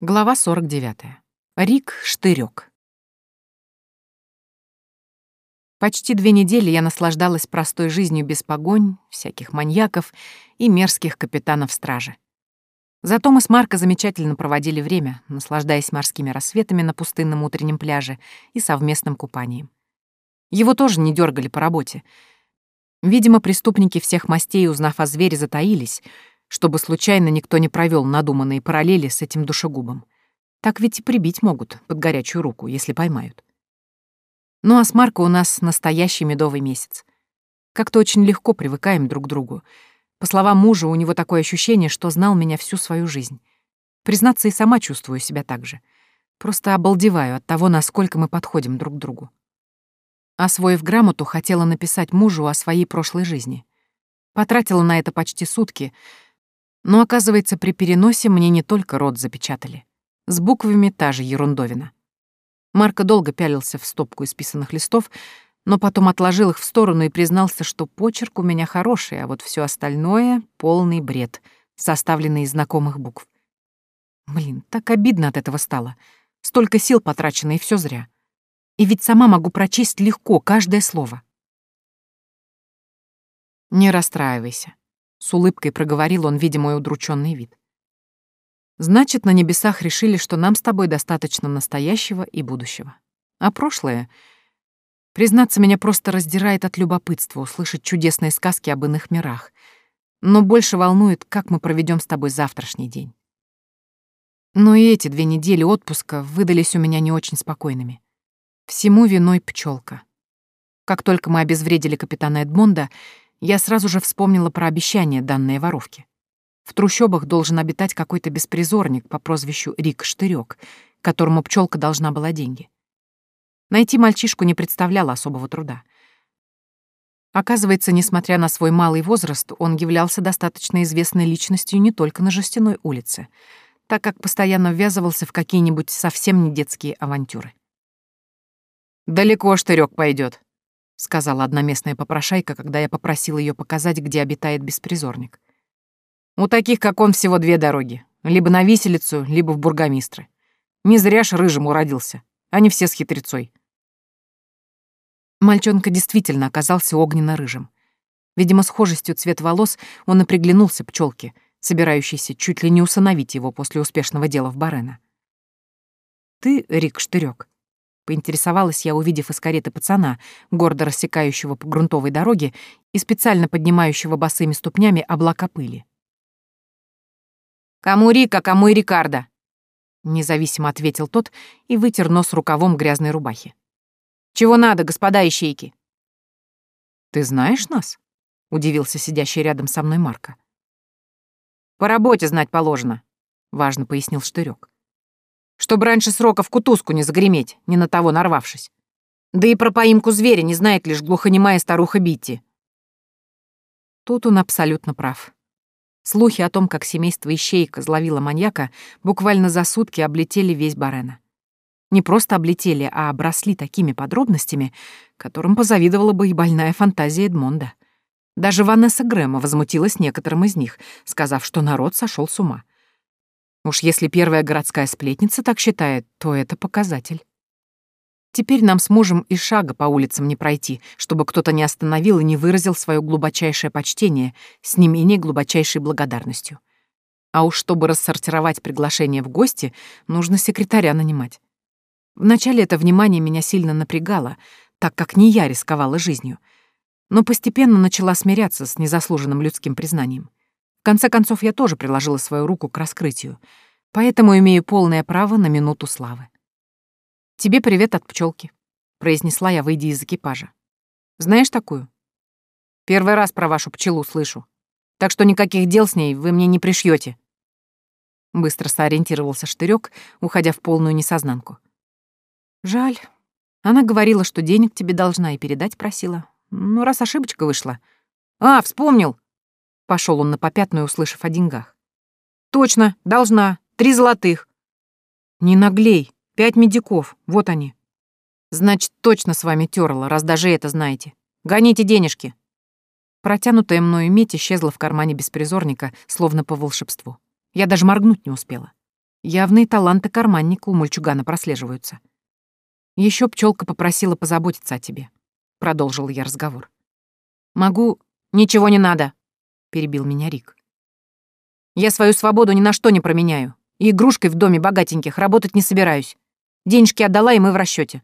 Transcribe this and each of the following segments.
Глава 49. Рик Штырёк. Почти две недели я наслаждалась простой жизнью без погонь, всяких маньяков и мерзких капитанов стражи. Зато мы с Марко замечательно проводили время, наслаждаясь морскими рассветами на пустынном утреннем пляже и совместным купанием. Его тоже не дергали по работе. Видимо, преступники всех мастей, узнав о звере, затаились — чтобы случайно никто не провел надуманные параллели с этим душегубом. Так ведь и прибить могут под горячую руку, если поймают. Ну а с Марко у нас настоящий медовый месяц. Как-то очень легко привыкаем друг к другу. По словам мужа, у него такое ощущение, что знал меня всю свою жизнь. Признаться, и сама чувствую себя так же. Просто обалдеваю от того, насколько мы подходим друг к другу. Освоив грамоту, хотела написать мужу о своей прошлой жизни. Потратила на это почти сутки — но, оказывается, при переносе мне не только рот запечатали. С буквами та же ерундовина. Марко долго пялился в стопку исписанных листов, но потом отложил их в сторону и признался, что почерк у меня хороший, а вот все остальное — полный бред, составленный из знакомых букв. Блин, так обидно от этого стало. Столько сил потрачено, и все зря. И ведь сама могу прочесть легко каждое слово. Не расстраивайся. С улыбкой проговорил он, видя мой удрученный вид. Значит, на небесах решили, что нам с тобой достаточно настоящего и будущего. А прошлое... Признаться, меня просто раздирает от любопытства услышать чудесные сказки об иных мирах. Но больше волнует, как мы проведем с тобой завтрашний день. Но и эти две недели отпуска выдались у меня не очень спокойными. Всему виной пчелка. Как только мы обезвредили капитана Эдмонда, я сразу же вспомнила про обещание, данное воровке. В трущобах должен обитать какой-то беспризорник по прозвищу Рик Штырёк, которому пчелка должна была деньги. Найти мальчишку не представляло особого труда. Оказывается, несмотря на свой малый возраст, он являлся достаточно известной личностью не только на Жестяной улице, так как постоянно ввязывался в какие-нибудь совсем не детские авантюры. «Далеко Штырёк пойдет, сказала одна местная попрошайка, когда я попросил ее показать, где обитает беспризорник. У таких, как он, всего две дороги. Либо на виселицу, либо в бургомистры. Не зря ж рыжим уродился. Они все с хитрецой. Мальчонка действительно оказался огненно-рыжим. Видимо, схожестью цвет волос он и приглянулся пчелке, собирающейся чуть ли не усыновить его после успешного дела в Барена. «Ты, Рик Штырёк, Поинтересовалась я, увидев из кареты пацана, гордо рассекающего по грунтовой дороге и специально поднимающего босыми ступнями облака пыли. «Кому Рика, кому и Рикардо?» Независимо ответил тот и вытер нос рукавом грязной рубахи. «Чего надо, господа ищейки?» «Ты знаешь нас?» — удивился сидящий рядом со мной Марка. «По работе знать положено», — важно пояснил Штырёк чтобы раньше срока в кутузку не загреметь, не на того нарвавшись. Да и про поимку зверя не знает лишь глухонемая старуха Битти. Тут он абсолютно прав. Слухи о том, как семейство Ищейка зловило маньяка, буквально за сутки облетели весь Барена. Не просто облетели, а обросли такими подробностями, которым позавидовала бы и больная фантазия Эдмонда. Даже Ванесса Грэма возмутилась некоторым из них, сказав, что народ сошел с ума. Уж если первая городская сплетница так считает, то это показатель. Теперь нам с мужем и шага по улицам не пройти, чтобы кто-то не остановил и не выразил свое глубочайшее почтение с не менее глубочайшей благодарностью. А уж чтобы рассортировать приглашение в гости, нужно секретаря нанимать. Вначале это внимание меня сильно напрягало, так как не я рисковала жизнью, но постепенно начала смиряться с незаслуженным людским признанием. В конце концов, я тоже приложила свою руку к раскрытию, поэтому имею полное право на минуту славы. «Тебе привет от пчелки, произнесла я, выйдя из экипажа. «Знаешь такую?» «Первый раз про вашу пчелу слышу, так что никаких дел с ней вы мне не пришьете. Быстро сориентировался Штырек, уходя в полную несознанку. «Жаль. Она говорила, что денег тебе должна и передать просила. Ну, раз ошибочка вышла. А, вспомнил. Пошел он на попятную, услышав о деньгах. «Точно, должна. Три золотых». «Не наглей. Пять медиков. Вот они». «Значит, точно с вами терла, раз даже это знаете. Гоните денежки». Протянутая мною медь исчезла в кармане беспризорника, словно по волшебству. Я даже моргнуть не успела. Явные таланты карманника у мальчугана прослеживаются. Еще пчелка попросила позаботиться о тебе. Продолжил я разговор. Могу... Ничего не надо, перебил меня Рик. Я свою свободу ни на что не променяю. И игрушкой в доме богатеньких работать не собираюсь. Денежки отдала, и мы в расчете.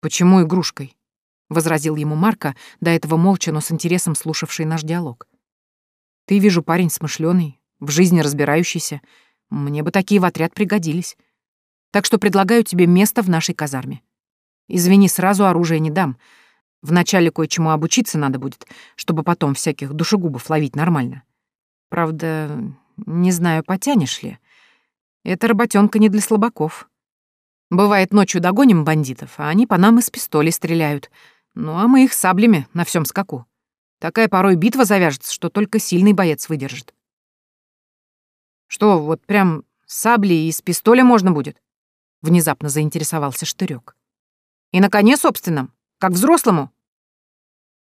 «Почему игрушкой?» — возразил ему Марко, до этого молча, но с интересом слушавший наш диалог. «Ты, вижу, парень смышленый, в жизни разбирающийся. Мне бы такие в отряд пригодились. Так что предлагаю тебе место в нашей казарме. Извини, сразу оружие не дам. Вначале кое-чему обучиться надо будет, чтобы потом всяких душегубов ловить нормально. Правда, не знаю, потянешь ли. Эта работенка не для слабаков. Бывает, ночью догоним бандитов, а они по нам из пистолей стреляют. Ну, а мы их саблями на всем скаку. Такая порой битва завяжется, что только сильный боец выдержит. Что, вот прям сабли из пистоля можно будет? Внезапно заинтересовался Штырёк. И на коне собственном, как взрослому?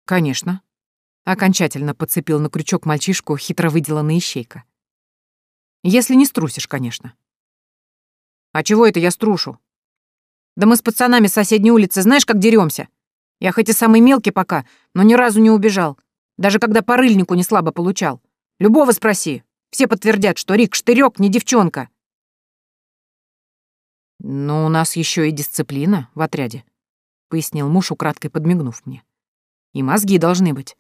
Конечно. Окончательно подцепил на крючок мальчишку хитро выделанный ищейка. Если не струсишь, конечно. А чего это я струшу? Да мы с пацанами с соседней улицы знаешь, как деремся? Я хоть и самый мелкий пока, но ни разу не убежал. Даже когда по рыльнику не слабо получал. Любого спроси. Все подтвердят, что Рик Штырёк не девчонка. «Но у нас еще и дисциплина в отряде», — пояснил муж, украдкой подмигнув мне. «И мозги должны быть.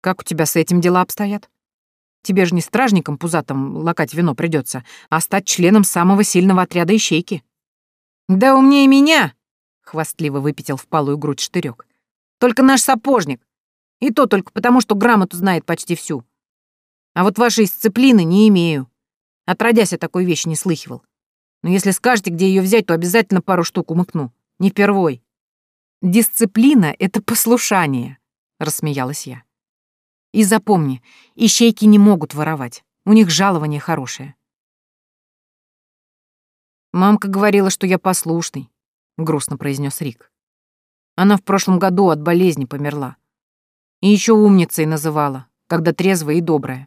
Как у тебя с этим дела обстоят? Тебе же не стражником пузатым лакать вино придется, а стать членом самого сильного отряда ищейки». «Да умнее меня!» — хвастливо выпятил в палую грудь штырек. «Только наш сапожник. И то только потому, что грамоту знает почти всю. А вот вашей дисциплины не имею. Отродясь, я такой вещи не слыхивал. Но если скажете, где ее взять, то обязательно пару штук умыкну. Не впервой». «Дисциплина — это послушание», — рассмеялась я. И запомни, ищейки не могут воровать. У них жалование хорошее. «Мамка говорила, что я послушный», — грустно произнес Рик. «Она в прошлом году от болезни померла. И еще умницей называла, когда трезвая и добрая».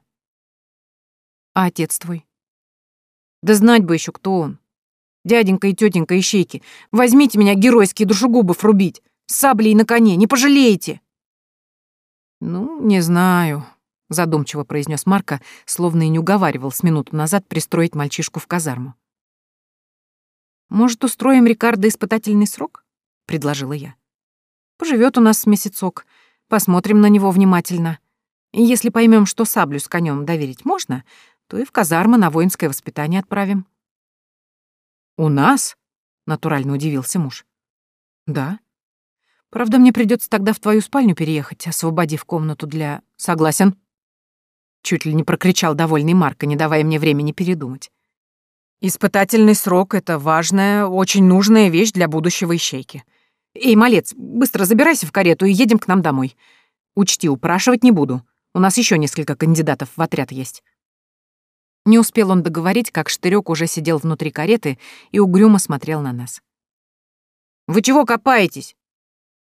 «А отец твой?» «Да знать бы еще, кто он. Дяденька и тетенька ищейки, возьмите меня геройские душегубов рубить, с саблей на коне, не пожалеете!» «Ну, не знаю», — задумчиво произнес Марко, словно и не уговаривал с минуту назад пристроить мальчишку в казарму. «Может, устроим Рикардо испытательный срок?» — предложила я. «Поживет у нас месяцок, посмотрим на него внимательно. Если поймем, что саблю с конем доверить можно, то и в казармы на воинское воспитание отправим». «У нас?» — натурально удивился муж. «Да», Правда, мне придется тогда в твою спальню переехать, освободив комнату для... Согласен. Чуть ли не прокричал довольный Марко, не давая мне времени передумать. Испытательный срок — это важная, очень нужная вещь для будущего ищейки. Эй, малец, быстро забирайся в карету и едем к нам домой. Учти, упрашивать не буду. У нас еще несколько кандидатов в отряд есть. Не успел он договорить, как Штырёк уже сидел внутри кареты и угрюмо смотрел на нас. «Вы чего копаетесь?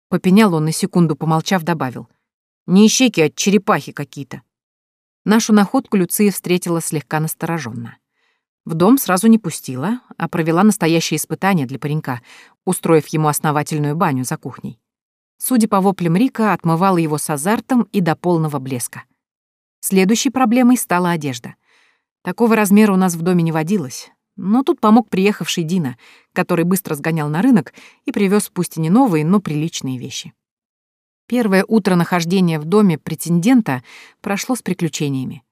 Попенял он на секунду, помолчав, добавил. «Не ищейки, а черепахи какие-то». Нашу находку Люция встретила слегка настороженно. В дом сразу не пустила, а провела настоящее испытание для паренька, устроив ему основательную баню за кухней. Судя по воплям Рика, отмывала его с азартом и до полного блеска. Следующей проблемой стала одежда. Такого размера у нас в доме не водилось, но тут помог приехавший Дина, который быстро сгонял на рынок и привез пусть и не новые, но приличные вещи. Первое утро нахождения в доме претендента прошло с приключениями.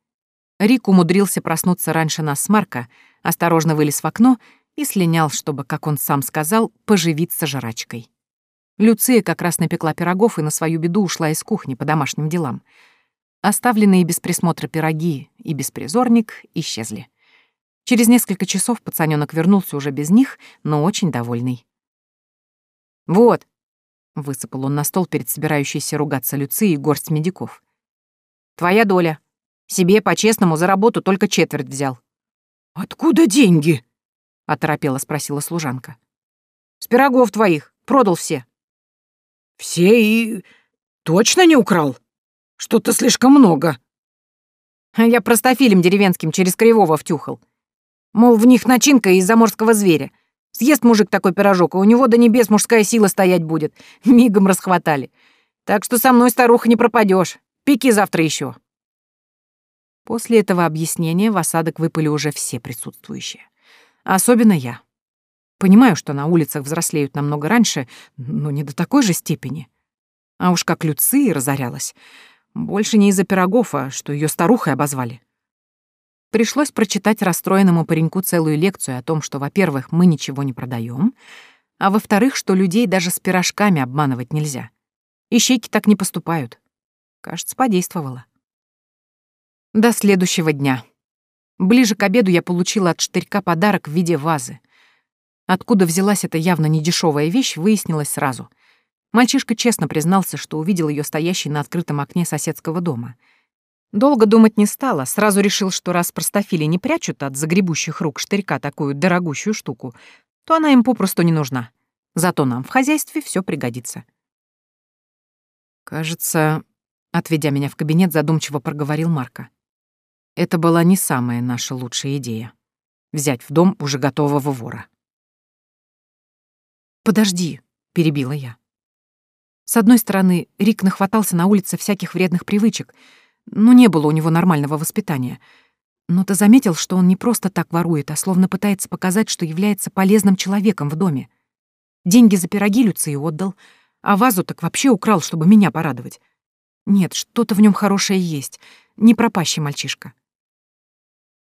Рик умудрился проснуться раньше нас с Марка, осторожно вылез в окно и слинял, чтобы, как он сам сказал, поживиться жрачкой. Люция как раз напекла пирогов и на свою беду ушла из кухни по домашним делам. Оставленные без присмотра пироги и беспризорник исчезли. Через несколько часов пацанёнок вернулся уже без них, но очень довольный. «Вот», — высыпал он на стол перед собирающейся ругаться Люцией горсть медиков. «Твоя доля. Себе по-честному за работу только четверть взял». «Откуда деньги?» — оторопела спросила служанка. «С пирогов твоих. Продал все». «Все и... точно не украл? Что-то слишком много». «Я простофилем деревенским через Кривого втюхал. Мол, в них начинка из заморского зверя. Съест мужик такой пирожок, и у него до небес мужская сила стоять будет. Мигом расхватали. Так что со мной, старуха, не пропадешь. Пики завтра еще. После этого объяснения в осадок выпали уже все присутствующие. Особенно я. Понимаю, что на улицах взрослеют намного раньше, но не до такой же степени. А уж как Люци разорялась. Больше не из-за пирогов, а что ее старухой обозвали. Пришлось прочитать расстроенному пареньку целую лекцию о том, что, во-первых, мы ничего не продаем, а во-вторых, что людей даже с пирожками обманывать нельзя. Ищейки так не поступают. Кажется, подействовало. До следующего дня. Ближе к обеду я получила от штырька подарок в виде вазы. Откуда взялась эта явно недешевая вещь, выяснилось сразу. Мальчишка честно признался, что увидел ее стоящей на открытом окне соседского дома — Долго думать не стала, сразу решил, что раз простофили не прячут от загребущих рук штырька такую дорогущую штуку, то она им попросту не нужна. Зато нам в хозяйстве все пригодится. Кажется, отведя меня в кабинет, задумчиво проговорил Марко. Это была не самая наша лучшая идея — взять в дом уже готового вора. «Подожди», — перебила я. С одной стороны, Рик нахватался на улице всяких вредных привычек — ну, не было у него нормального воспитания. Но ты заметил, что он не просто так ворует, а словно пытается показать, что является полезным человеком в доме. Деньги за пироги Люции отдал, а вазу так вообще украл, чтобы меня порадовать. Нет, что-то в нем хорошее есть. Не пропащий мальчишка.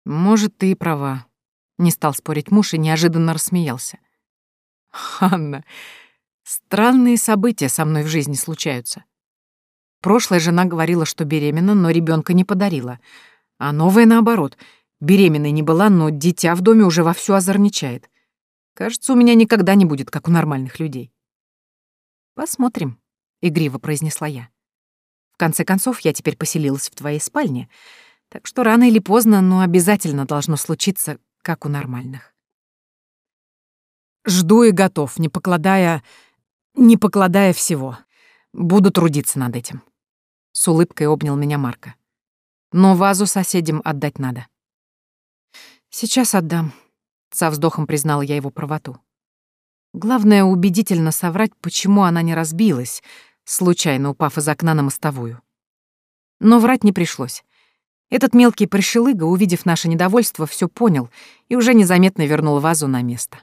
Может, ты и права. Не стал спорить муж и неожиданно рассмеялся. Ханна, странные события со мной в жизни случаются. Прошлая жена говорила, что беременна, но ребенка не подарила. А новая, наоборот, беременной не была, но дитя в доме уже вовсю озорничает. Кажется, у меня никогда не будет, как у нормальных людей. «Посмотрим», — игриво произнесла я. «В конце концов, я теперь поселилась в твоей спальне, так что рано или поздно, но обязательно должно случиться, как у нормальных». Жду и готов, не покладая... не покладая всего. Буду трудиться над этим. С улыбкой обнял меня Марка. Но вазу соседям отдать надо. Сейчас отдам. Со вздохом признала я его правоту. Главное, убедительно соврать, почему она не разбилась, случайно упав из окна на мостовую. Но врать не пришлось. Этот мелкий пришелыга, увидев наше недовольство, все понял и уже незаметно вернул вазу на место.